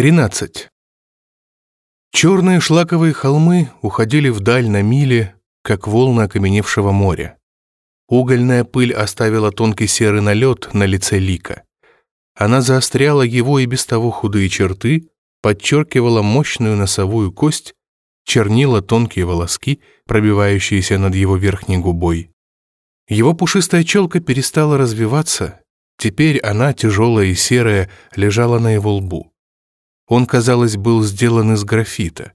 13. Черные шлаковые холмы уходили вдаль на мили, как волны окаменевшего моря. Угольная пыль оставила тонкий серый налет на лице Лика. Она заостряла его и без того худые черты, подчеркивала мощную носовую кость, чернила тонкие волоски, пробивающиеся над его верхней губой. Его пушистая челка перестала развиваться, теперь она, тяжелая и серая, лежала на его лбу. Он, казалось, был сделан из графита,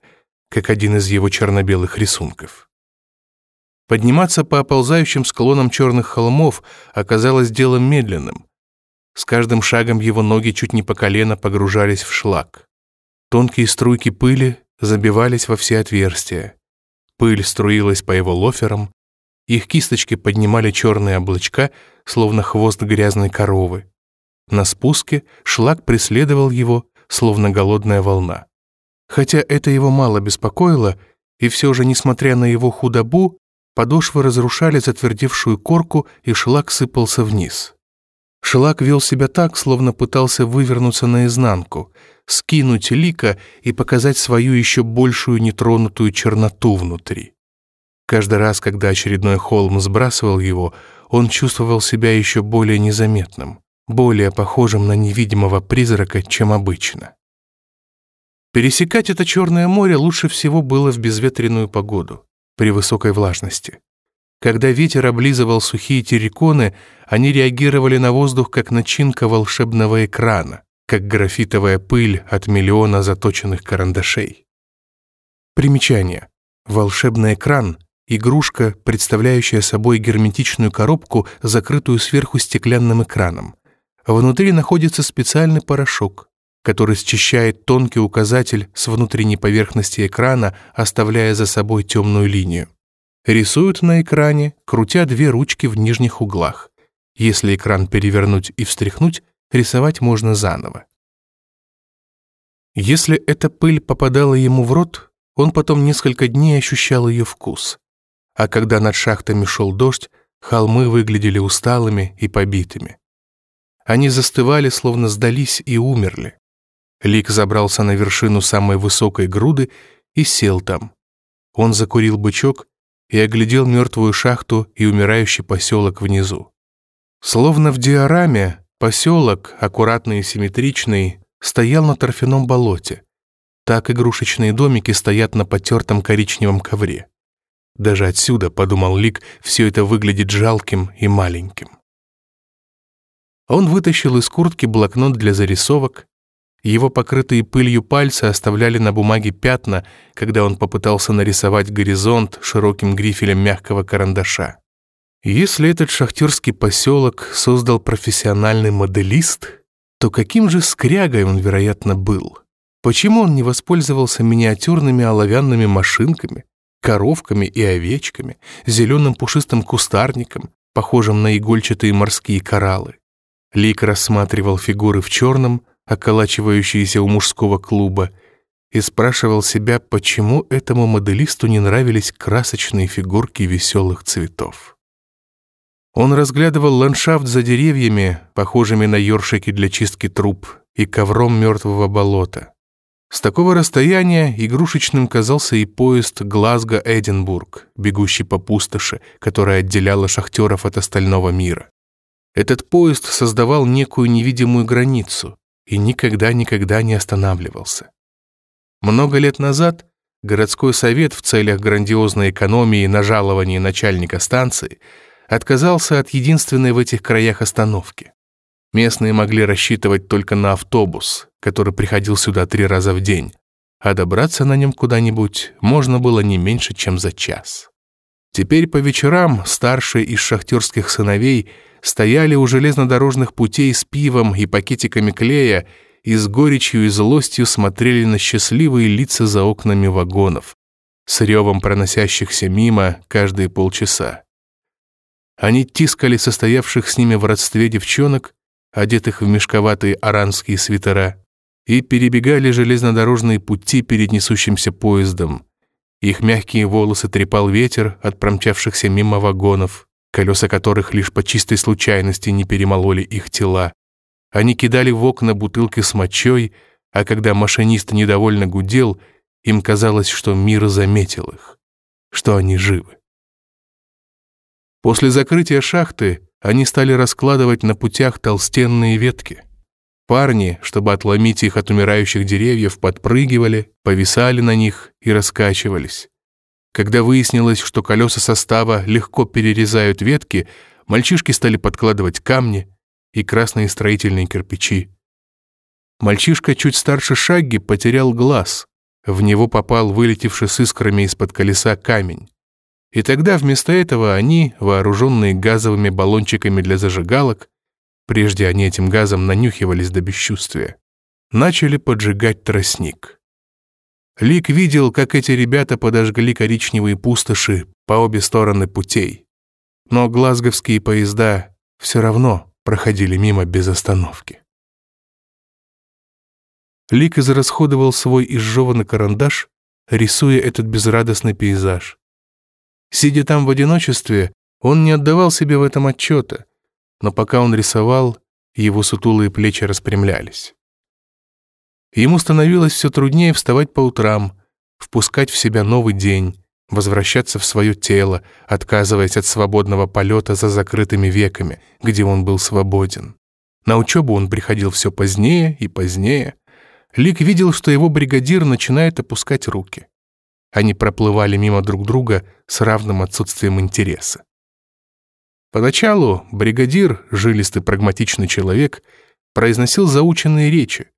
как один из его черно-белых рисунков. Подниматься по оползающим склонам черных холмов оказалось делом медленным. С каждым шагом его ноги чуть не по колено погружались в шлак. Тонкие струйки пыли забивались во все отверстия. Пыль струилась по его лоферам, их кисточки поднимали черные облачка, словно хвост грязной коровы. На спуске шлак преследовал его, словно голодная волна. Хотя это его мало беспокоило, и все же, несмотря на его худобу, подошвы разрушали затвердевшую корку, и шлак сыпался вниз. Шлак вел себя так, словно пытался вывернуться наизнанку, скинуть лика и показать свою еще большую нетронутую черноту внутри. Каждый раз, когда очередной холм сбрасывал его, он чувствовал себя еще более незаметным, более похожим на невидимого призрака, чем обычно. Пересекать это Черное море лучше всего было в безветренную погоду, при высокой влажности. Когда ветер облизывал сухие терриконы, они реагировали на воздух как начинка волшебного экрана, как графитовая пыль от миллиона заточенных карандашей. Примечание. Волшебный экран Игрушка, представляющая собой герметичную коробку, закрытую сверху стеклянным экраном. Внутри находится специальный порошок, который счищает тонкий указатель с внутренней поверхности экрана, оставляя за собой темную линию. Рисуют на экране, крутя две ручки в нижних углах. Если экран перевернуть и встряхнуть, рисовать можно заново. Если эта пыль попадала ему в рот, он потом несколько дней ощущал ее вкус а когда над шахтами шел дождь, холмы выглядели усталыми и побитыми. Они застывали, словно сдались и умерли. Лик забрался на вершину самой высокой груды и сел там. Он закурил бычок и оглядел мертвую шахту и умирающий поселок внизу. Словно в диораме, поселок, аккуратный и симметричный, стоял на торфяном болоте. Так игрушечные домики стоят на потертом коричневом ковре. Даже отсюда, подумал Лик, все это выглядит жалким и маленьким. Он вытащил из куртки блокнот для зарисовок. Его покрытые пылью пальцы оставляли на бумаге пятна, когда он попытался нарисовать горизонт широким грифелем мягкого карандаша. Если этот шахтерский поселок создал профессиональный моделист, то каким же скрягой он, вероятно, был? Почему он не воспользовался миниатюрными оловянными машинками, коровками и овечками, зеленым пушистым кустарником, похожим на игольчатые морские кораллы. Лик рассматривал фигуры в черном, околачивающиеся у мужского клуба, и спрашивал себя, почему этому моделисту не нравились красочные фигурки веселых цветов. Он разглядывал ландшафт за деревьями, похожими на ёршики для чистки труб, и ковром мертвого болота. С такого расстояния игрушечным казался и поезд Глазго-Эдинбург, бегущий по пустоши, которая отделяла шахтеров от остального мира. Этот поезд создавал некую невидимую границу и никогда-никогда не останавливался. Много лет назад городской совет в целях грандиозной экономии на жаловании начальника станции отказался от единственной в этих краях остановки. Местные могли рассчитывать только на автобус, который приходил сюда три раза в день, а добраться на нем куда-нибудь можно было не меньше, чем за час. Теперь по вечерам старшие из шахтерских сыновей стояли у железнодорожных путей с пивом и пакетиками клея и с горечью и злостью смотрели на счастливые лица за окнами вагонов, с ревом проносящихся мимо каждые полчаса. Они тискали состоявших с ними в родстве девчонок одетых в мешковатые аранские свитера, и перебегали железнодорожные пути перед несущимся поездом. Их мягкие волосы трепал ветер от промчавшихся мимо вагонов, колеса которых лишь по чистой случайности не перемололи их тела. Они кидали в окна бутылки с мочой, а когда машинист недовольно гудел, им казалось, что мир заметил их, что они живы. После закрытия шахты они стали раскладывать на путях толстенные ветки. Парни, чтобы отломить их от умирающих деревьев, подпрыгивали, повисали на них и раскачивались. Когда выяснилось, что колеса состава легко перерезают ветки, мальчишки стали подкладывать камни и красные строительные кирпичи. Мальчишка чуть старше Шагги потерял глаз. В него попал вылетевший с искрами из-под колеса камень. И тогда вместо этого они, вооруженные газовыми баллончиками для зажигалок, прежде они этим газом нанюхивались до бесчувствия, начали поджигать тростник. Лик видел, как эти ребята подожгли коричневые пустоши по обе стороны путей. Но глазговские поезда все равно проходили мимо без остановки. Лик израсходовал свой изжеванный карандаш, рисуя этот безрадостный пейзаж. Сидя там в одиночестве, он не отдавал себе в этом отчета, но пока он рисовал, его сутулые плечи распрямлялись. Ему становилось все труднее вставать по утрам, впускать в себя новый день, возвращаться в свое тело, отказываясь от свободного полета за закрытыми веками, где он был свободен. На учебу он приходил все позднее и позднее. Лик видел, что его бригадир начинает опускать руки. Они проплывали мимо друг друга с равным отсутствием интереса. Поначалу бригадир, жилистый прагматичный человек, произносил заученные речи.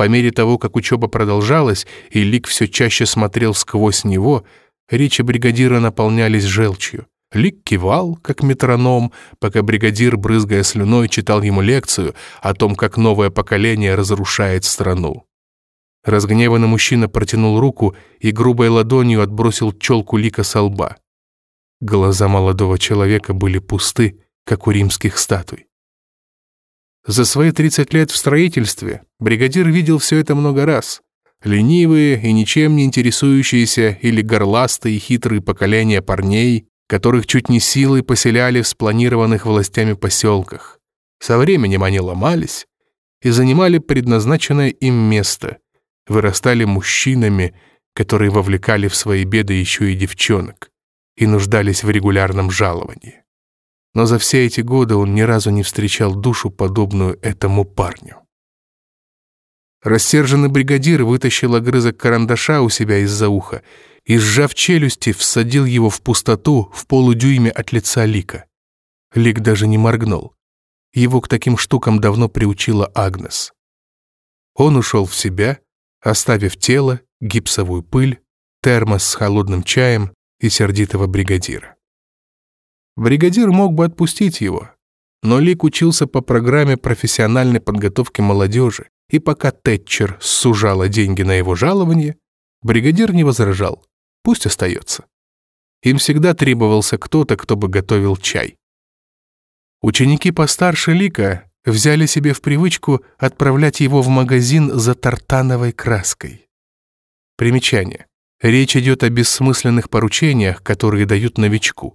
По мере того, как учеба продолжалась, и Лик все чаще смотрел сквозь него, речи бригадира наполнялись желчью. Лик кивал, как метроном, пока бригадир, брызгая слюной, читал ему лекцию о том, как новое поколение разрушает страну. Разгневанный мужчина протянул руку и грубой ладонью отбросил челку Лика со лба. Глаза молодого человека были пусты, как у римских статуй. За свои 30 лет в строительстве бригадир видел все это много раз. Ленивые и ничем не интересующиеся или горластые хитрые поколения парней, которых чуть не силой поселяли в спланированных властями поселках. Со временем они ломались и занимали предназначенное им место, вырастали мужчинами, которые вовлекали в свои беды еще и девчонок и нуждались в регулярном жаловании. Но за все эти годы он ни разу не встречал душу, подобную этому парню. Рассерженный бригадир вытащил огрызок карандаша у себя из-за уха и, сжав челюсти, всадил его в пустоту в полудюйме от лица Лика. Лик даже не моргнул. Его к таким штукам давно приучила Агнес. Он ушел в себя, оставив тело, гипсовую пыль, термос с холодным чаем и сердитого бригадира. Бригадир мог бы отпустить его, но Лик учился по программе профессиональной подготовки молодежи, и пока Тэтчер сужала деньги на его жалование, бригадир не возражал, пусть остается. Им всегда требовался кто-то, кто бы готовил чай. Ученики постарше Лика взяли себе в привычку отправлять его в магазин за тартановой краской. Примечание. Речь идет о бессмысленных поручениях, которые дают новичку.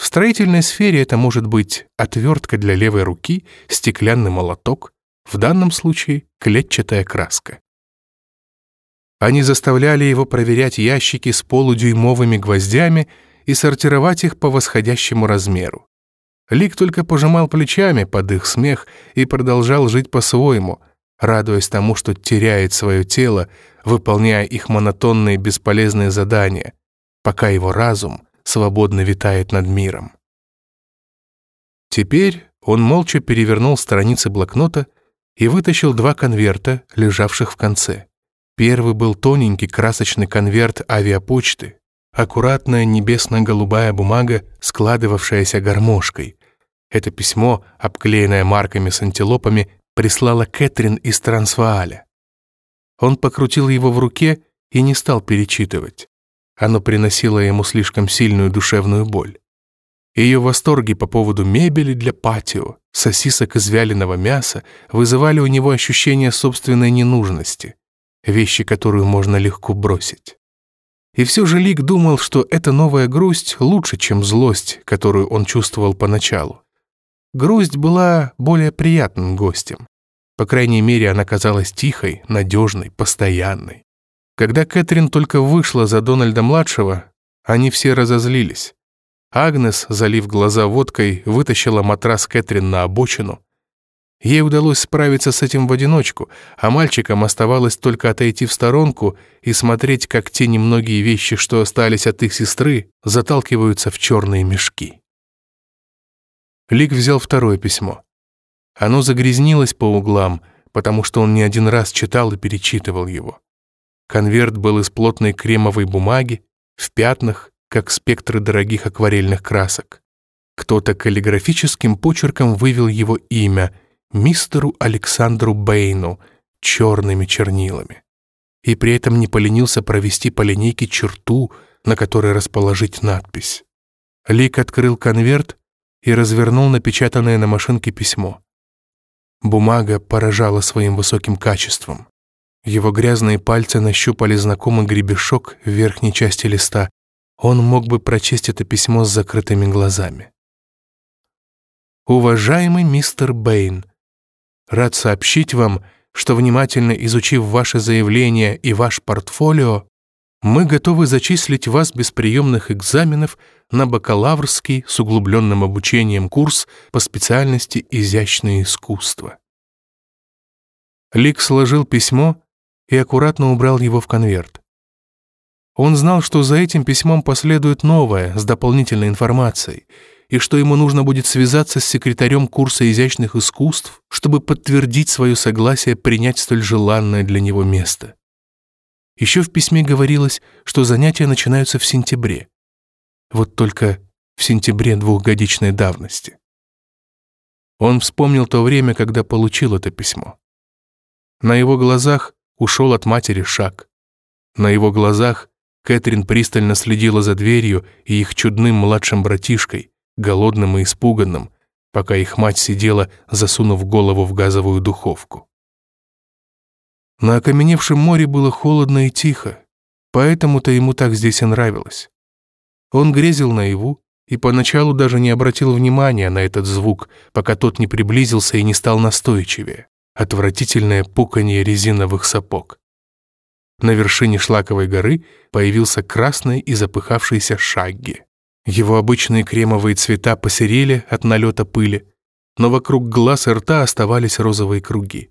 В строительной сфере это может быть отвертка для левой руки, стеклянный молоток, в данном случае клетчатая краска. Они заставляли его проверять ящики с полудюймовыми гвоздями и сортировать их по восходящему размеру. Лик только пожимал плечами под их смех и продолжал жить по-своему, радуясь тому, что теряет свое тело, выполняя их монотонные бесполезные задания, пока его разум свободно витает над миром. Теперь он молча перевернул страницы блокнота и вытащил два конверта, лежавших в конце. Первый был тоненький красочный конверт авиапочты, аккуратная небесно-голубая бумага, складывавшаяся гармошкой. Это письмо, обклеенное марками с антилопами, прислала Кэтрин из Трансвааля. Он покрутил его в руке и не стал перечитывать. Оно приносило ему слишком сильную душевную боль. Ее восторги по поводу мебели для патио, сосисок из вяленого мяса вызывали у него ощущение собственной ненужности, вещи, которую можно легко бросить. И все же Лик думал, что эта новая грусть лучше, чем злость, которую он чувствовал поначалу. Грусть была более приятным гостем. По крайней мере, она казалась тихой, надежной, постоянной. Когда Кэтрин только вышла за Дональда-младшего, они все разозлились. Агнес, залив глаза водкой, вытащила матрас Кэтрин на обочину. Ей удалось справиться с этим в одиночку, а мальчикам оставалось только отойти в сторонку и смотреть, как те немногие вещи, что остались от их сестры, заталкиваются в черные мешки. Лик взял второе письмо. Оно загрязнилось по углам, потому что он не один раз читал и перечитывал его. Конверт был из плотной кремовой бумаги, в пятнах, как спектры дорогих акварельных красок. Кто-то каллиграфическим почерком вывел его имя — мистеру Александру Бэйну черными чернилами. И при этом не поленился провести по линейке черту, на которой расположить надпись. Лик открыл конверт и развернул напечатанное на машинке письмо. Бумага поражала своим высоким качеством. Его грязные пальцы нащупали знакомый гребешок в верхней части листа. Он мог бы прочесть это письмо с закрытыми глазами. «Уважаемый мистер Бэйн, рад сообщить вам, что внимательно изучив ваше заявление и ваш портфолио, мы готовы зачислить вас без приемных экзаменов на бакалаврский с углубленным обучением курс по специальности изящное искусство. Лик сложил письмо и аккуратно убрал его в конверт. Он знал, что за этим письмом последует новое, с дополнительной информацией, и что ему нужно будет связаться с секретарем курса изящных искусств, чтобы подтвердить свое согласие принять столь желанное для него место. Еще в письме говорилось, что занятия начинаются в сентябре. Вот только в сентябре двухгодичной давности. Он вспомнил то время, когда получил это письмо. На его глазах ушел от матери шаг. На его глазах Кэтрин пристально следила за дверью и их чудным младшим братишкой, голодным и испуганным, пока их мать сидела, засунув голову в газовую духовку. На окаменевшем море было холодно и тихо, поэтому-то ему так здесь и нравилось. Он грезил наяву и поначалу даже не обратил внимания на этот звук, пока тот не приблизился и не стал настойчивее отвратительное пуканье резиновых сапог. На вершине шлаковой горы появился красный и запыхавшийся шагги. Его обычные кремовые цвета посерели от налета пыли, но вокруг глаз и рта оставались розовые круги.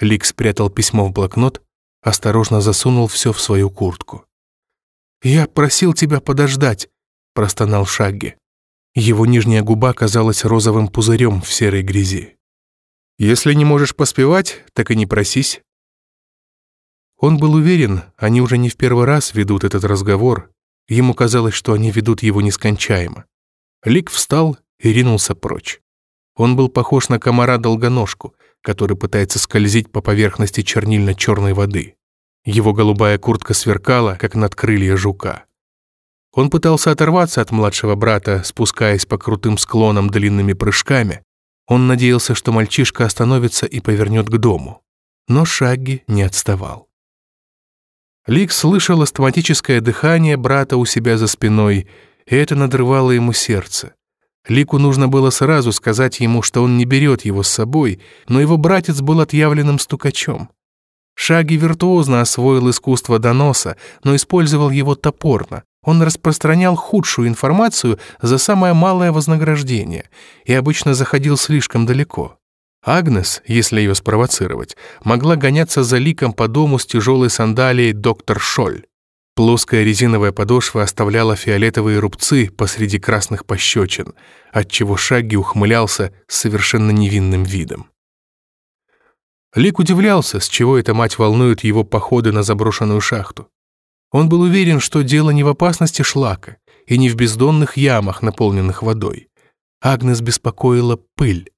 Лик спрятал письмо в блокнот, осторожно засунул все в свою куртку. «Я просил тебя подождать», — простонал Шагги. Его нижняя губа казалась розовым пузырем в серой грязи. Если не можешь поспевать, так и не просись». Он был уверен, они уже не в первый раз ведут этот разговор. Ему казалось, что они ведут его нескончаемо. Лик встал и ринулся прочь. Он был похож на комара-долгоножку, который пытается скользить по поверхности чернильно-черной воды. Его голубая куртка сверкала, как надкрылья жука. Он пытался оторваться от младшего брата, спускаясь по крутым склонам длинными прыжками, он надеялся, что мальчишка остановится и повернет к дому. Но Шагги не отставал. Лик слышал астматическое дыхание брата у себя за спиной, и это надрывало ему сердце. Лику нужно было сразу сказать ему, что он не берет его с собой, но его братец был отъявленным стукачом. Шаги виртуозно освоил искусство доноса, но использовал его топорно, он распространял худшую информацию за самое малое вознаграждение и обычно заходил слишком далеко. Агнес, если ее спровоцировать, могла гоняться за ликом по дому с тяжелой сандалией доктор Шоль. Плоская резиновая подошва оставляла фиолетовые рубцы посреди красных пощечин, отчего Шагги ухмылялся совершенно невинным видом. Лик удивлялся, с чего эта мать волнует его походы на заброшенную шахту. Он был уверен, что дело не в опасности шлака и не в бездонных ямах, наполненных водой. Агнес беспокоила пыль.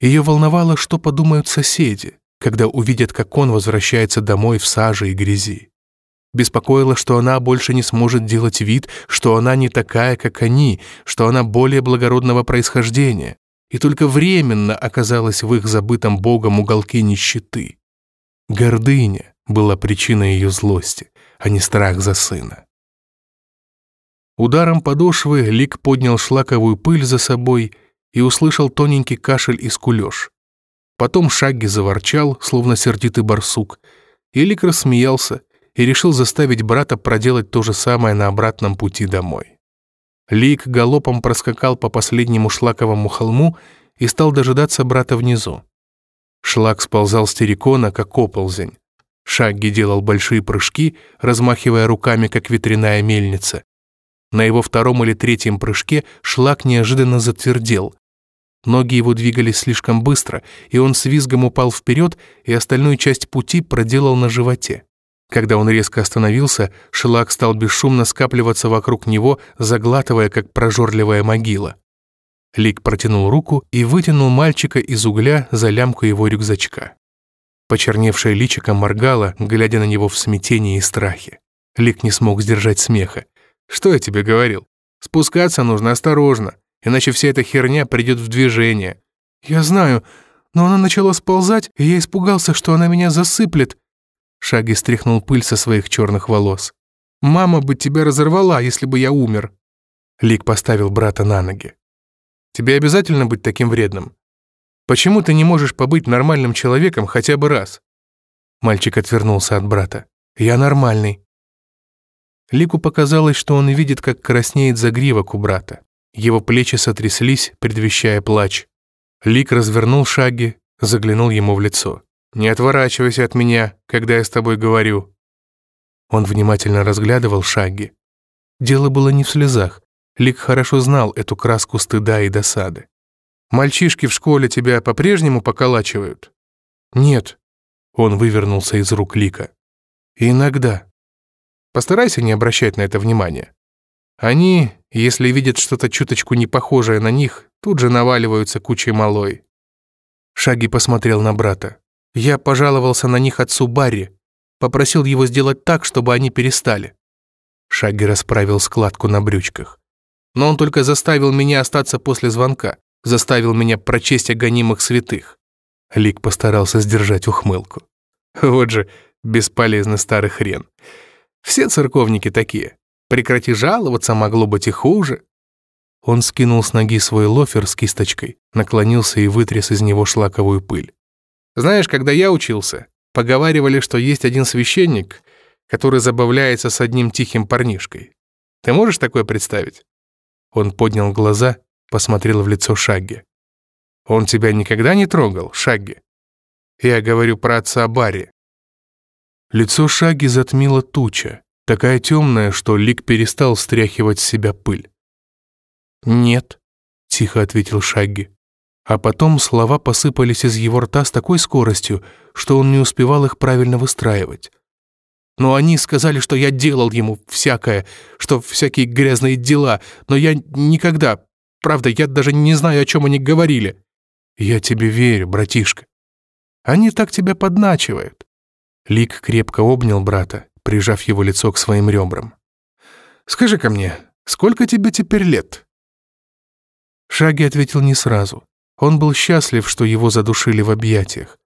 Ее волновало, что подумают соседи, когда увидят, как он возвращается домой в саже и грязи. Беспокоило, что она больше не сможет делать вид, что она не такая, как они, что она более благородного происхождения, и только временно оказалась в их забытом богом уголке нищеты. Гордыня была причиной ее злости а не страх за сына. Ударом подошвы Лик поднял шлаковую пыль за собой и услышал тоненький кашель и скулеж. Потом Шагги заворчал, словно сердитый барсук. И Лик рассмеялся и решил заставить брата проделать то же самое на обратном пути домой. Лик галопом проскакал по последнему шлаковому холму и стал дожидаться брата внизу. Шлак сползал с террикона, как оползень. Шагги делал большие прыжки, размахивая руками, как ветряная мельница. На его втором или третьем прыжке шлак неожиданно затвердел. Ноги его двигались слишком быстро, и он с визгом упал вперед и остальную часть пути проделал на животе. Когда он резко остановился, шлак стал бесшумно скапливаться вокруг него, заглатывая, как прожорливая могила. Лик протянул руку и вытянул мальчика из угля за лямку его рюкзачка. Почерневшее личико моргало, глядя на него в смятении и страхе. Лик не смог сдержать смеха. «Что я тебе говорил? Спускаться нужно осторожно, иначе вся эта херня придет в движение». «Я знаю, но она начала сползать, и я испугался, что она меня засыплет». Шаги стряхнул пыль со своих черных волос. «Мама бы тебя разорвала, если бы я умер». Лик поставил брата на ноги. «Тебе обязательно быть таким вредным? Почему ты не можешь побыть нормальным человеком хотя бы раз?» Мальчик отвернулся от брата. «Я нормальный». Лику показалось, что он видит, как краснеет загривок у брата. Его плечи сотряслись, предвещая плач. Лик развернул шаги, заглянул ему в лицо. «Не отворачивайся от меня, когда я с тобой говорю». Он внимательно разглядывал шаги. Дело было не в слезах. Лик хорошо знал эту краску стыда и досады. Мальчишки в школе тебя по-прежнему поколачивают?» «Нет». Он вывернулся из рук Лика. «Иногда. Постарайся не обращать на это внимания. Они, если видят что-то чуточку не похожее на них, тут же наваливаются кучей малой». Шаги посмотрел на брата. «Я пожаловался на них отцу Барри. Попросил его сделать так, чтобы они перестали». Шаги расправил складку на брючках. «Но он только заставил меня остаться после звонка заставил меня прочесть о гонимых святых. Лик постарался сдержать ухмылку. Вот же бесполезный старый хрен. Все церковники такие. Прекрати жаловаться, могло быть и хуже. Он скинул с ноги свой лофер с кисточкой, наклонился и вытряс из него шлаковую пыль. Знаешь, когда я учился, поговаривали, что есть один священник, который забавляется с одним тихим парнишкой. Ты можешь такое представить? Он поднял глаза посмотрел в лицо Шагги. «Он тебя никогда не трогал, Шагги?» «Я говорю про отца Барри». Лицо Шагги затмила туча, такая темная, что Лик перестал стряхивать с себя пыль. «Нет», — тихо ответил Шагги. А потом слова посыпались из его рта с такой скоростью, что он не успевал их правильно выстраивать. Но они сказали, что я делал ему всякое, что всякие грязные дела, но я никогда, Правда, я даже не знаю, о чем они говорили. Я тебе верю, братишка. Они так тебя подначивают. Лик крепко обнял брата, прижав его лицо к своим ребрам. «Скажи-ка мне, сколько тебе теперь лет?» Шаги ответил не сразу. Он был счастлив, что его задушили в объятиях.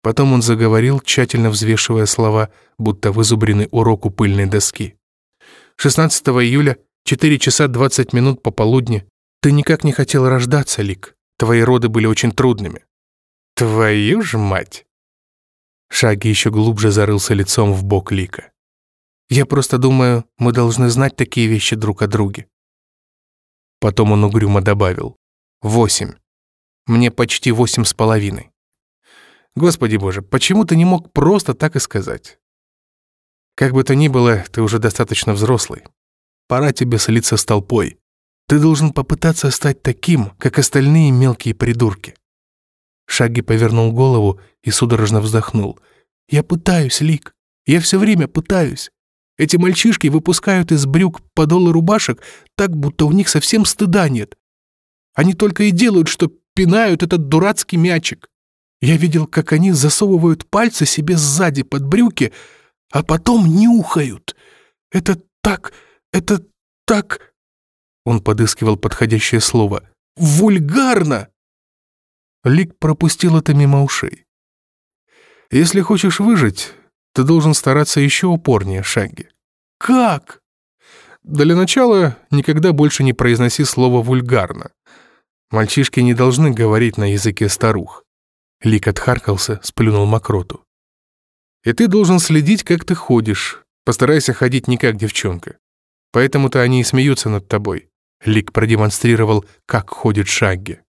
Потом он заговорил, тщательно взвешивая слова, будто вызубренный урок у пыльной доски. 16 июля, 4 часа 20 минут пополудни, ты никак не хотел рождаться, Лик. Твои роды были очень трудными. Твою ж мать! Шаги еще глубже зарылся лицом в бок Лика. Я просто думаю, мы должны знать такие вещи друг о друге. Потом он угрюмо добавил. Восемь. Мне почти восемь с половиной. Господи боже, почему ты не мог просто так и сказать? Как бы то ни было, ты уже достаточно взрослый. Пора тебе слиться с толпой. Ты должен попытаться стать таким, как остальные мелкие придурки». Шаги повернул голову и судорожно вздохнул. «Я пытаюсь, Лик. Я все время пытаюсь. Эти мальчишки выпускают из брюк подолы рубашек так, будто у них совсем стыда нет. Они только и делают, что пинают этот дурацкий мячик. Я видел, как они засовывают пальцы себе сзади под брюки, а потом нюхают. Это так, это так...» Он подыскивал подходящее слово. «Вульгарно!» Лик пропустил это мимо ушей. «Если хочешь выжить, ты должен стараться еще упорнее, Шагги». «Как?» «Для начала никогда больше не произноси слово «вульгарно». Мальчишки не должны говорить на языке старух. Лик отхаркался, сплюнул мокроту. «И ты должен следить, как ты ходишь. Постарайся ходить не как девчонка. Поэтому-то они и смеются над тобой». Лик продемонстрировал, как ходит Шагги.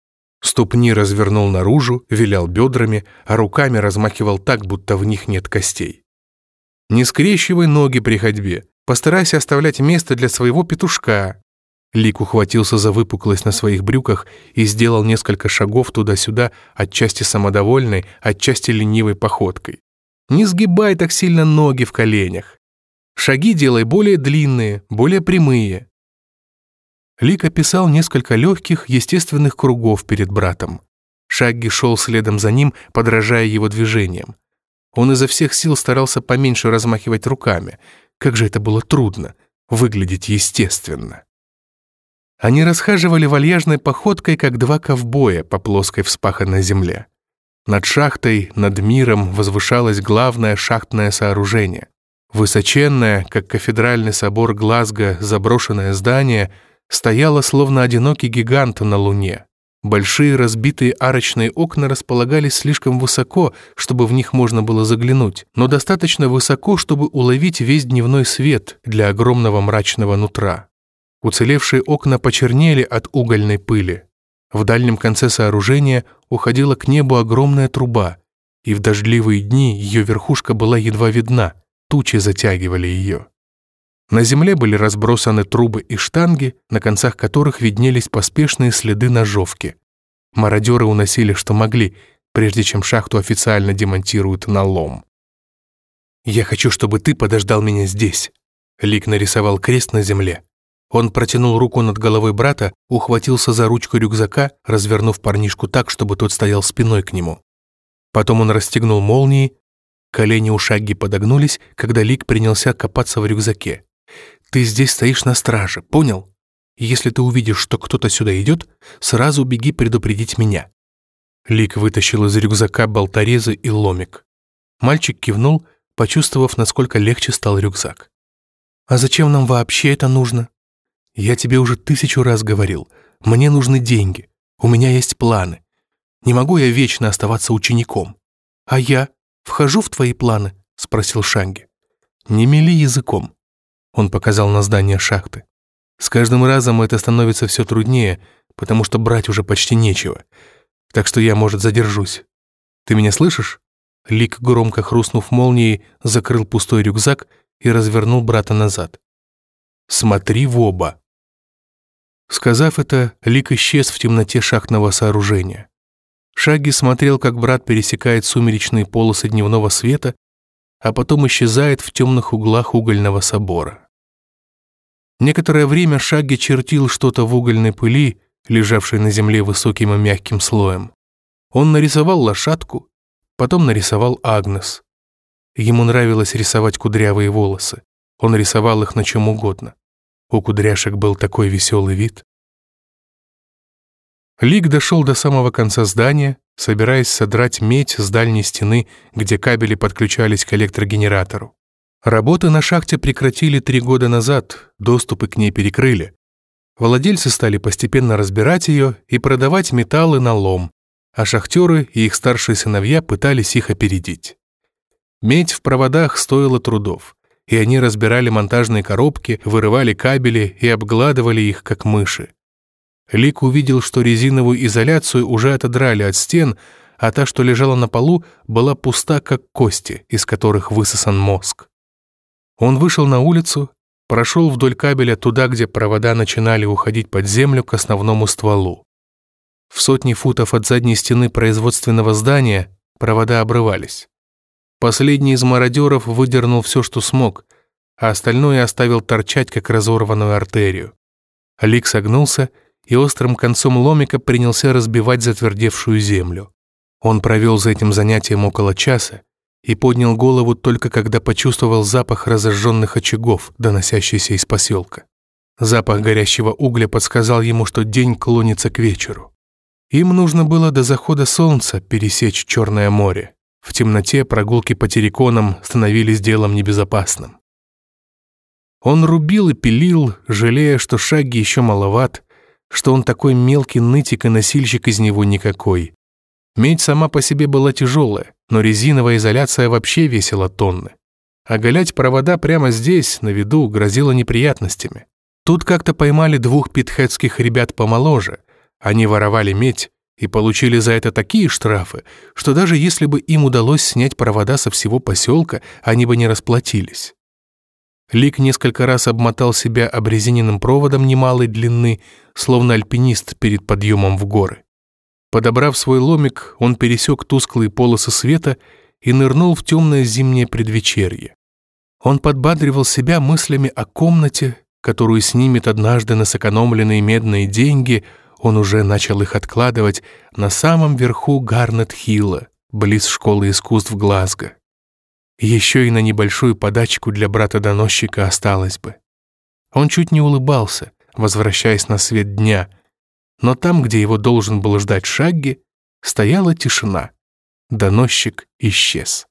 Ступни развернул наружу, вилял бедрами, а руками размахивал так, будто в них нет костей. «Не скрещивай ноги при ходьбе. Постарайся оставлять место для своего петушка». Лик ухватился за выпуклость на своих брюках и сделал несколько шагов туда-сюда, отчасти самодовольной, отчасти ленивой походкой. «Не сгибай так сильно ноги в коленях. Шаги делай более длинные, более прямые. Лик описал несколько легких, естественных кругов перед братом. Шагги шел следом за ним, подражая его движениям. Он изо всех сил старался поменьше размахивать руками. Как же это было трудно, выглядеть естественно. Они расхаживали вальяжной походкой, как два ковбоя по плоской вспаханной земле. Над шахтой, над миром возвышалось главное шахтное сооружение. Высоченное, как кафедральный собор Глазго, заброшенное здание — стояла словно одинокий гигант на луне. Большие разбитые арочные окна располагались слишком высоко, чтобы в них можно было заглянуть, но достаточно высоко, чтобы уловить весь дневной свет для огромного мрачного нутра. Уцелевшие окна почернели от угольной пыли. В дальнем конце сооружения уходила к небу огромная труба, и в дождливые дни ее верхушка была едва видна, тучи затягивали ее. На земле были разбросаны трубы и штанги, на концах которых виднелись поспешные следы ножовки. Мародеры уносили, что могли, прежде чем шахту официально демонтируют на лом. «Я хочу, чтобы ты подождал меня здесь», — Лик нарисовал крест на земле. Он протянул руку над головой брата, ухватился за ручку рюкзака, развернув парнишку так, чтобы тот стоял спиной к нему. Потом он расстегнул молнии, колени у Шагги подогнулись, когда Лик принялся копаться в рюкзаке. Ты здесь стоишь на страже, понял? Если ты увидишь, что кто-то сюда идет, сразу беги предупредить меня». Лик вытащил из рюкзака болторезы и ломик. Мальчик кивнул, почувствовав, насколько легче стал рюкзак. «А зачем нам вообще это нужно?» «Я тебе уже тысячу раз говорил. Мне нужны деньги. У меня есть планы. Не могу я вечно оставаться учеником». «А я? Вхожу в твои планы?» — спросил Шанги. «Не мели языком. Он показал на здание шахты. С каждым разом это становится все труднее, потому что брать уже почти нечего. Так что я, может, задержусь. Ты меня слышишь? Лик, громко хрустнув молнией, закрыл пустой рюкзак и развернул брата назад. «Смотри в оба!» Сказав это, Лик исчез в темноте шахтного сооружения. Шаги смотрел, как брат пересекает сумеречные полосы дневного света, а потом исчезает в темных углах угольного собора. Некоторое время Шаги чертил что-то в угольной пыли, лежавшей на земле высоким и мягким слоем. Он нарисовал лошадку, потом нарисовал Агнес. Ему нравилось рисовать кудрявые волосы. Он рисовал их на чем угодно. У кудряшек был такой веселый вид. Лик дошел до самого конца здания, собираясь содрать медь с дальней стены, где кабели подключались к электрогенератору. Работы на шахте прекратили три года назад, доступы к ней перекрыли. Владельцы стали постепенно разбирать ее и продавать металлы на лом, а шахтеры и их старшие сыновья пытались их опередить. Медь в проводах стоила трудов, и они разбирали монтажные коробки, вырывали кабели и обгладывали их, как мыши. Лик увидел, что резиновую изоляцию уже отодрали от стен, а та, что лежала на полу, была пуста, как кости, из которых высосан мозг. Он вышел на улицу, прошел вдоль кабеля туда, где провода начинали уходить под землю к основному стволу. В сотни футов от задней стены производственного здания провода обрывались. Последний из мародеров выдернул все, что смог, а остальное оставил торчать, как разорванную артерию. Лик согнулся и острым концом ломика принялся разбивать затвердевшую землю. Он провел за этим занятием около часа, и поднял голову только когда почувствовал запах разожженных очагов, доносящийся из поселка. Запах горящего угля подсказал ему, что день клонится к вечеру. Им нужно было до захода солнца пересечь Черное море. В темноте прогулки по терриконам становились делом небезопасным. Он рубил и пилил, жалея, что шаги еще маловат, что он такой мелкий нытик и носильщик из него никакой. Медь сама по себе была тяжелая, но резиновая изоляция вообще весила тонны. Оголять провода прямо здесь, на виду, грозило неприятностями. Тут как-то поймали двух питхетских ребят помоложе. Они воровали медь и получили за это такие штрафы, что даже если бы им удалось снять провода со всего поселка, они бы не расплатились. Лик несколько раз обмотал себя обрезиненным проводом немалой длины, словно альпинист перед подъемом в горы. Подобрав свой ломик, он пересек тусклые полосы света и нырнул в темное зимнее предвечерье. Он подбадривал себя мыслями о комнате, которую снимет однажды на сэкономленные медные деньги, он уже начал их откладывать на самом верху Гарнет-Хилла, близ школы искусств Глазго. Еще и на небольшую подачку для брата-доносчика осталось бы. Он чуть не улыбался, возвращаясь на свет дня, но там, где его должен был ждать Шагги, стояла тишина. Доносчик исчез.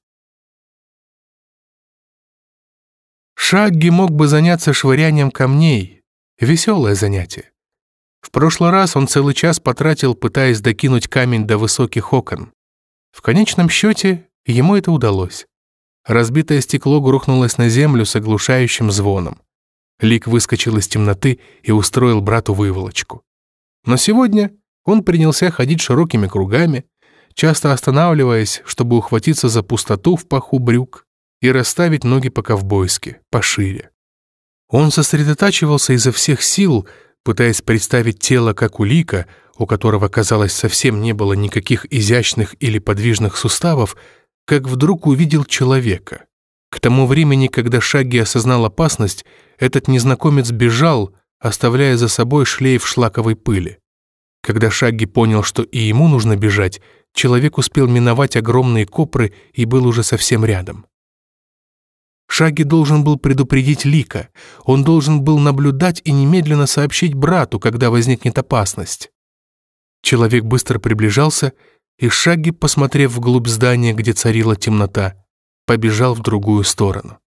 Шагги мог бы заняться швырянием камней. Веселое занятие. В прошлый раз он целый час потратил, пытаясь докинуть камень до высоких окон. В конечном счете ему это удалось. Разбитое стекло грохнулось на землю с оглушающим звоном. Лик выскочил из темноты и устроил брату выволочку. Но сегодня он принялся ходить широкими кругами, часто останавливаясь, чтобы ухватиться за пустоту в паху брюк и расставить ноги по-ковбойски, пошире. Он сосредотачивался изо всех сил, пытаясь представить тело как улика, у которого, казалось, совсем не было никаких изящных или подвижных суставов, как вдруг увидел человека. К тому времени, когда Шаги осознал опасность, этот незнакомец бежал, оставляя за собой шлейф шлаковой пыли. Когда Шагги понял, что и ему нужно бежать, человек успел миновать огромные копры и был уже совсем рядом. Шаги должен был предупредить Лика. Он должен был наблюдать и немедленно сообщить брату, когда возникнет опасность. Человек быстро приближался, и Шаги, посмотрев вглубь здания, где царила темнота, побежал в другую сторону.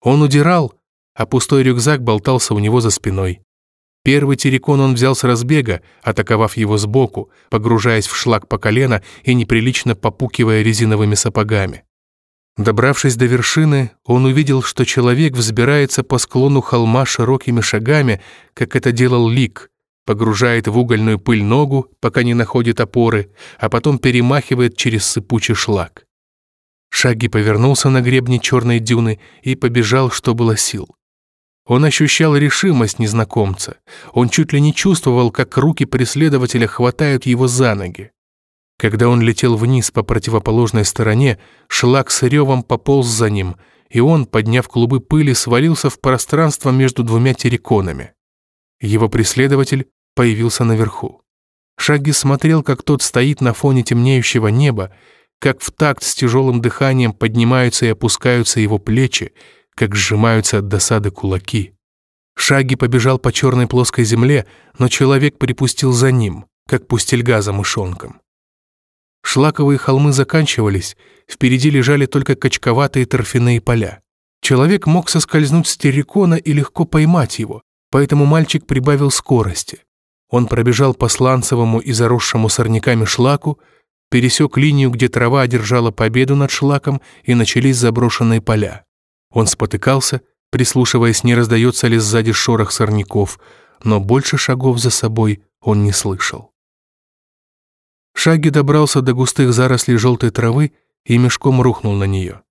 Он удирал, а пустой рюкзак болтался у него за спиной. Первый террикон он взял с разбега, атаковав его сбоку, погружаясь в шлак по колено и неприлично попукивая резиновыми сапогами. Добравшись до вершины, он увидел, что человек взбирается по склону холма широкими шагами, как это делал Лик, погружает в угольную пыль ногу, пока не находит опоры, а потом перемахивает через сыпучий шлак. Шаги повернулся на гребне черной дюны и побежал, что было сил. Он ощущал решимость незнакомца. Он чуть ли не чувствовал, как руки преследователя хватают его за ноги. Когда он летел вниз по противоположной стороне, шлак с ревом пополз за ним, и он, подняв клубы пыли, свалился в пространство между двумя терриконами. Его преследователь появился наверху. Шаги смотрел, как тот стоит на фоне темнеющего неба, как в такт с тяжелым дыханием поднимаются и опускаются его плечи, как сжимаются от досады кулаки. Шаги побежал по черной плоской земле, но человек припустил за ним, как пустельга за мышонком. Шлаковые холмы заканчивались, впереди лежали только качковатые торфяные поля. Человек мог соскользнуть с террикона и легко поймать его, поэтому мальчик прибавил скорости. Он пробежал по сланцевому и заросшему сорняками шлаку, пересек линию, где трава одержала победу над шлаком, и начались заброшенные поля. Он спотыкался, прислушиваясь, не раздается ли сзади шорох сорняков, но больше шагов за собой он не слышал. Шаги добрался до густых зарослей желтой травы и мешком рухнул на нее.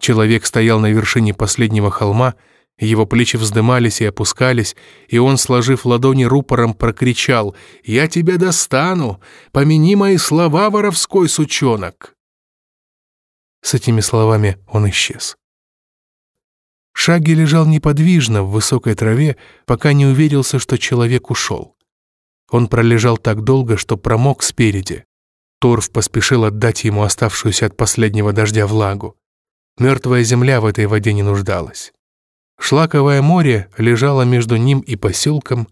Человек стоял на вершине последнего холма, его плечи вздымались и опускались, и он, сложив ладони рупором, прокричал «Я тебя достану! Помяни мои слова, воровской сучонок!» С этими словами он исчез. Шаги лежал неподвижно в высокой траве, пока не уверился, что человек ушел. Он пролежал так долго, что промок спереди. Торф поспешил отдать ему оставшуюся от последнего дождя влагу. Мертвая земля в этой воде не нуждалась. Шлаковое море лежало между ним и поселком,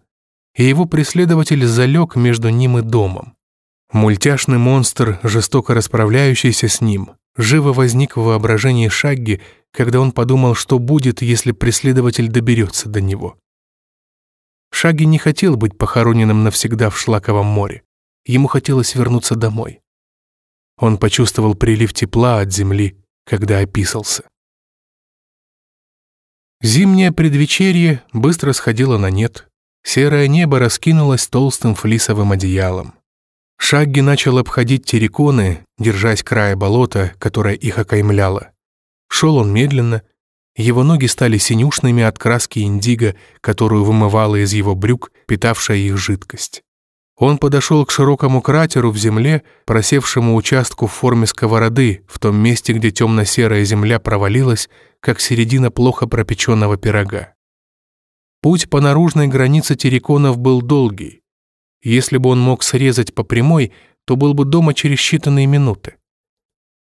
и его преследователь залег между ним и домом. Мультяшный монстр, жестоко расправляющийся с ним, живо возник в воображении Шагги, когда он подумал, что будет, если преследователь доберется до него. Шаги не хотел быть похороненным навсегда в Шлаковом море. Ему хотелось вернуться домой. Он почувствовал прилив тепла от земли, когда описался. Зимнее предвечерье быстро сходило на нет. Серое небо раскинулось толстым флисовым одеялом. Шагги начал обходить терриконы, держась края болота, которое их окаймляло. Шел он медленно, его ноги стали синюшными от краски индиго, которую вымывала из его брюк, питавшая их жидкость. Он подошел к широкому кратеру в земле, просевшему участку в форме сковороды, в том месте, где темно-серая земля провалилась, как середина плохо пропеченного пирога. Путь по наружной границе терриконов был долгий. Если бы он мог срезать по прямой, то был бы дома через считанные минуты.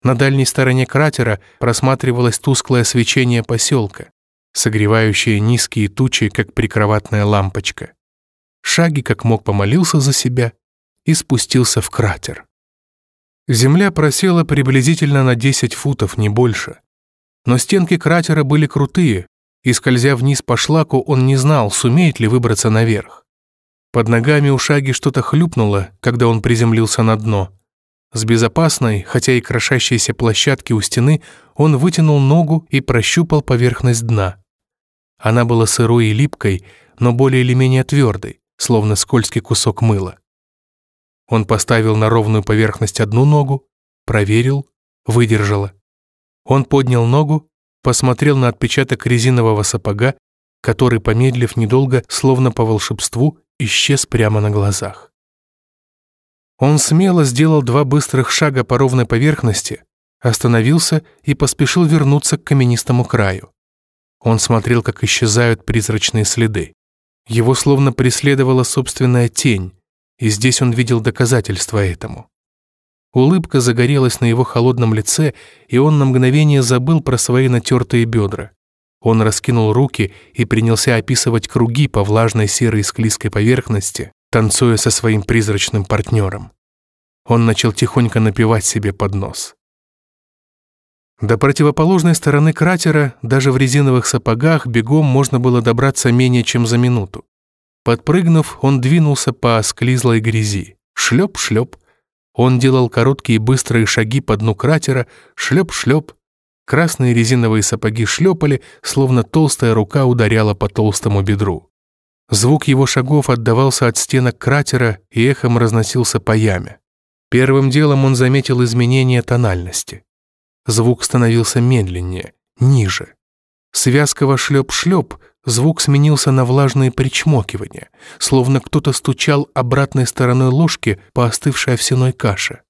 На дальней стороне кратера просматривалось тусклое свечение поселка, согревающее низкие тучи, как прикроватная лампочка. Шаги как мог помолился за себя и спустился в кратер. Земля просела приблизительно на 10 футов, не больше. Но стенки кратера были крутые, и, скользя вниз по шлаку, он не знал, сумеет ли выбраться наверх. Под ногами у Шаги что-то хлюпнуло, когда он приземлился на дно. С безопасной, хотя и крошащейся площадки у стены, он вытянул ногу и прощупал поверхность дна. Она была сырой и липкой, но более или менее твердой словно скользкий кусок мыла. Он поставил на ровную поверхность одну ногу, проверил, выдержала. Он поднял ногу, посмотрел на отпечаток резинового сапога, который, помедлив недолго, словно по волшебству, исчез прямо на глазах. Он смело сделал два быстрых шага по ровной поверхности, остановился и поспешил вернуться к каменистому краю. Он смотрел, как исчезают призрачные следы. Его словно преследовала собственная тень, и здесь он видел доказательства этому. Улыбка загорелась на его холодном лице, и он на мгновение забыл про свои натертые бедра. Он раскинул руки и принялся описывать круги по влажной серой склизкой поверхности, танцуя со своим призрачным партнером. Он начал тихонько напевать себе под нос. До противоположной стороны кратера, даже в резиновых сапогах, бегом можно было добраться менее чем за минуту. Подпрыгнув, он двинулся по склизлой грязи. Шлеп-шлеп. Он делал короткие быстрые шаги по дну кратера. Шлеп-шлеп. Красные резиновые сапоги шлепали, словно толстая рука ударяла по толстому бедру. Звук его шагов отдавался от стенок кратера и эхом разносился по яме. Первым делом он заметил изменение тональности. Звук становился медленнее, ниже. Связково шлеп-шлеп звук сменился на влажные причмокивания, словно кто-то стучал обратной стороной ложки по остывшей овсяной каше.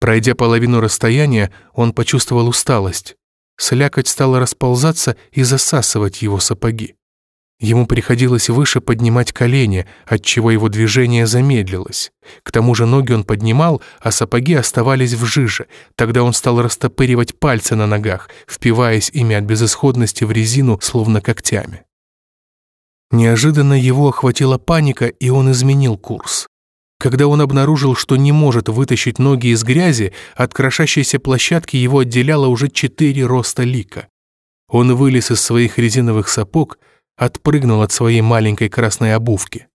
Пройдя половину расстояния, он почувствовал усталость. Слякоть стала расползаться и засасывать его сапоги. Ему приходилось выше поднимать колени, отчего его движение замедлилось. К тому же ноги он поднимал, а сапоги оставались в жиже. Тогда он стал растопыривать пальцы на ногах, впиваясь ими от безысходности в резину, словно когтями. Неожиданно его охватила паника, и он изменил курс. Когда он обнаружил, что не может вытащить ноги из грязи, от крошащейся площадки его отделяло уже четыре роста лика. Он вылез из своих резиновых сапог, отпрыгнул от своей маленькой красной обувки.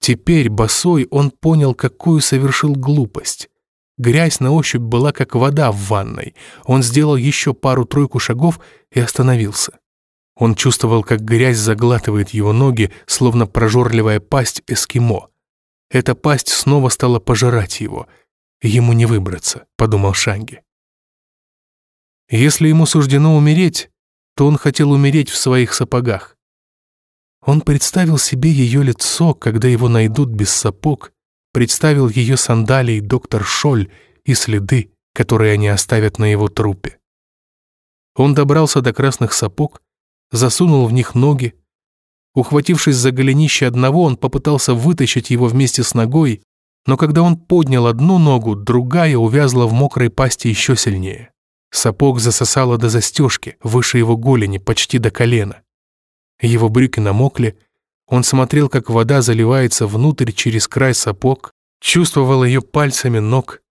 Теперь, босой, он понял, какую совершил глупость. Грязь на ощупь была как вода в ванной. Он сделал еще пару-тройку шагов и остановился. Он чувствовал, как грязь заглатывает его ноги, словно прожорливая пасть эскимо. Эта пасть снова стала пожирать его. Ему не выбраться, подумал Шанги. Если ему суждено умереть, то он хотел умереть в своих сапогах. Он представил себе ее лицо, когда его найдут без сапог, представил ее сандалии доктор Шоль и следы, которые они оставят на его трупе. Он добрался до красных сапог, засунул в них ноги. Ухватившись за голенище одного, он попытался вытащить его вместе с ногой, но когда он поднял одну ногу, другая увязла в мокрой пасти еще сильнее. Сапог засосало до застежки, выше его голени, почти до колена. Его брюки намокли, он смотрел, как вода заливается внутрь через край сапог, чувствовал ее пальцами ног.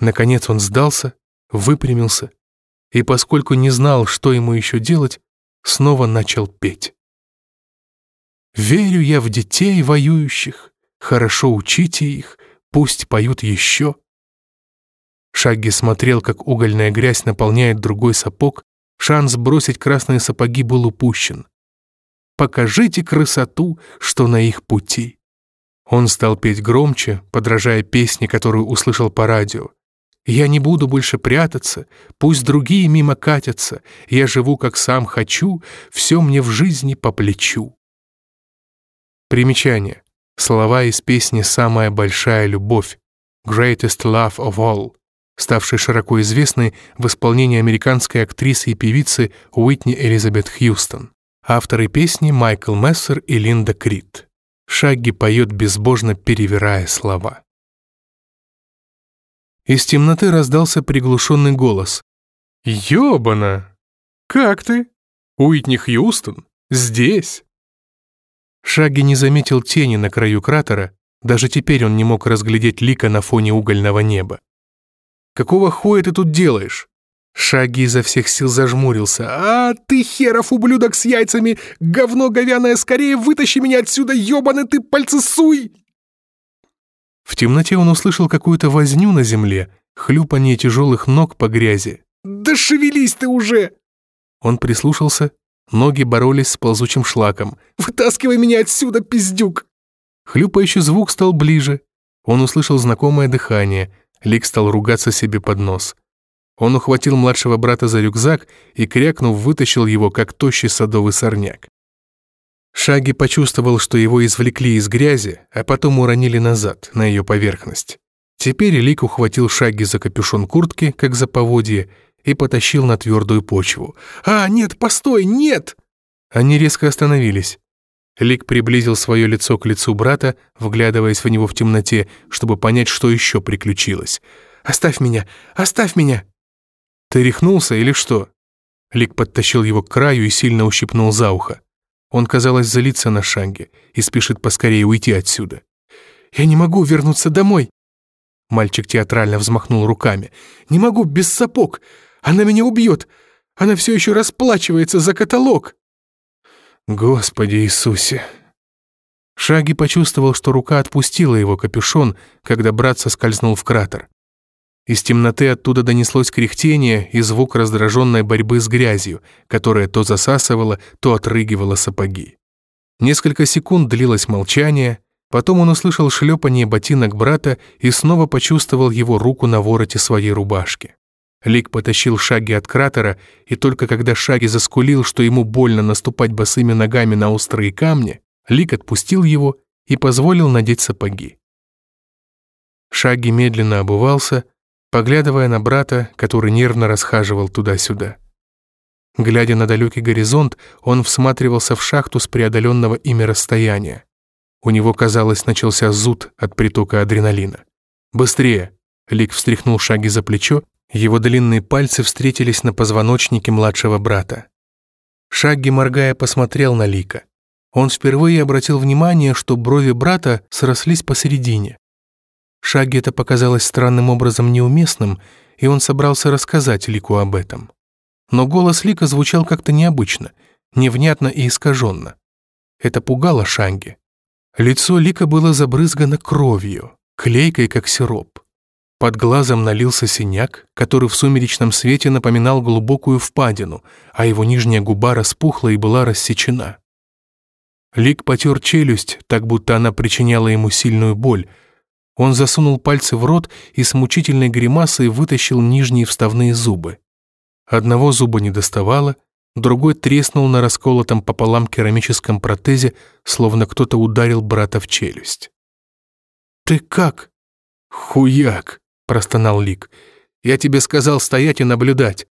Наконец он сдался, выпрямился, и поскольку не знал, что ему еще делать, снова начал петь. «Верю я в детей воюющих, хорошо учите их, пусть поют еще». Шагги смотрел, как угольная грязь наполняет другой сапог, шанс бросить красные сапоги был упущен. «Покажите красоту, что на их пути». Он стал петь громче, подражая песне, которую услышал по радио. «Я не буду больше прятаться, пусть другие мимо катятся, я живу, как сам хочу, все мне в жизни по плечу». Примечание. Слова из песни «Самая большая любовь» «Greatest Love of All», ставшей широко известной в исполнении американской актрисы и певицы Уитни Элизабет Хьюстон. Авторы песни Майкл Мессер и Линда Крид. Шагги поет безбожно, перевирая слова. Из темноты раздался приглушенный голос. «Ёбана! Как ты? Уитни Хьюстон? Здесь?» Шаги не заметил тени на краю кратера, даже теперь он не мог разглядеть лика на фоне угольного неба. «Какого хуя ты тут делаешь?» Шаги изо всех сил зажмурился. «А, ты херов ублюдок с яйцами! Говно говяное, скорее вытащи меня отсюда, ёбаный ты пальцесуй!» В темноте он услышал какую-то возню на земле, хлюпанье тяжелых ног по грязи. «Да шевелись ты уже!» Он прислушался, ноги боролись с ползучим шлаком. «Вытаскивай меня отсюда, пиздюк!» Хлюпающий звук стал ближе. Он услышал знакомое дыхание. Лик стал ругаться себе под нос. Он ухватил младшего брата за рюкзак и, крякнув, вытащил его, как тощий садовый сорняк. Шаги почувствовал, что его извлекли из грязи, а потом уронили назад, на ее поверхность. Теперь Лик ухватил Шаги за капюшон куртки, как за поводье, и потащил на твердую почву. «А, нет, постой, нет!» Они резко остановились. Лик приблизил свое лицо к лицу брата, вглядываясь в него в темноте, чтобы понять, что еще приключилось. «Оставь меня! Оставь меня!» «Ты рехнулся или что?» Лик подтащил его к краю и сильно ущипнул за ухо. Он, казалось, залиться на шанге и спешит поскорее уйти отсюда. «Я не могу вернуться домой!» Мальчик театрально взмахнул руками. «Не могу, без сапог! Она меня убьет! Она все еще расплачивается за каталог!» «Господи Иисусе!» Шаги почувствовал, что рука отпустила его капюшон, когда брат соскользнул в кратер. Из темноты оттуда донеслось кряхтение и звук раздраженной борьбы с грязью, которая то засасывала, то отрыгивала сапоги. Несколько секунд длилось молчание, потом он услышал шлепание ботинок брата и снова почувствовал его руку на вороте своей рубашки. Лик потащил шаги от кратера, и только когда шаги заскулил, что ему больно наступать босыми ногами на острые камни, Лик отпустил его и позволил надеть сапоги. Шаги медленно обувался, поглядывая на брата, который нервно расхаживал туда-сюда. Глядя на далекий горизонт, он всматривался в шахту с преодоленного ими расстояния. У него, казалось, начался зуд от притока адреналина. «Быстрее!» — Лик встряхнул шаги за плечо, его длинные пальцы встретились на позвоночнике младшего брата. Шаги, моргая, посмотрел на Лика. Он впервые обратил внимание, что брови брата срослись посередине. Шаге это показалось странным образом неуместным, и он собрался рассказать Лику об этом. Но голос Лика звучал как-то необычно, невнятно и искаженно. Это пугало Шанги. Лицо Лика было забрызгано кровью, клейкой, как сироп. Под глазом налился синяк, который в сумеречном свете напоминал глубокую впадину, а его нижняя губа распухла и была рассечена. Лик потер челюсть, так будто она причиняла ему сильную боль, он засунул пальцы в рот и с мучительной гримасой вытащил нижние вставные зубы. Одного зуба не доставало, другой треснул на расколотом пополам керамическом протезе, словно кто-то ударил брата в челюсть. «Ты как?» «Хуяк!» — простонал Лик. «Я тебе сказал стоять и наблюдать.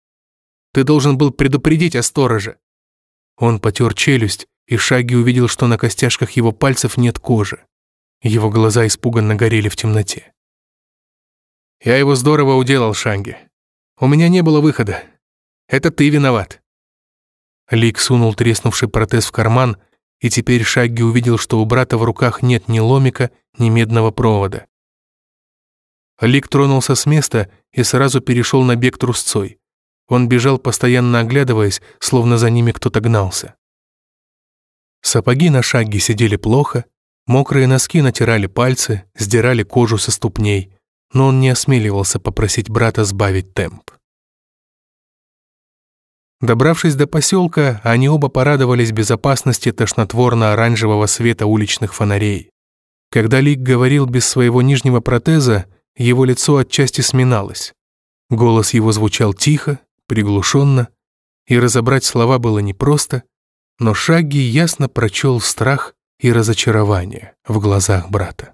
Ты должен был предупредить о стороже». Он потер челюсть, и Шаги увидел, что на костяшках его пальцев нет кожи. Его глаза испуганно горели в темноте. «Я его здорово уделал, Шанги. У меня не было выхода. Это ты виноват». Лик сунул треснувший протез в карман, и теперь Шагги увидел, что у брата в руках нет ни ломика, ни медного провода. Лик тронулся с места и сразу перешел на бег трусцой. Он бежал, постоянно оглядываясь, словно за ними кто-то гнался. Сапоги на Шагге сидели плохо, Мокрые носки натирали пальцы, сдирали кожу со ступней, но он не осмеливался попросить брата сбавить темп. Добравшись до поселка, они оба порадовались безопасности тошнотворно-оранжевого света уличных фонарей. Когда Лик говорил без своего нижнего протеза, его лицо отчасти сминалось. Голос его звучал тихо, приглушенно, и разобрать слова было непросто, но Шагги ясно прочел страх и разочарование в глазах брата.